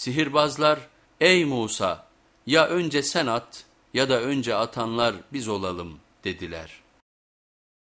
Sihirbazlar ey Musa ya önce sen at ya da önce atanlar biz olalım dediler.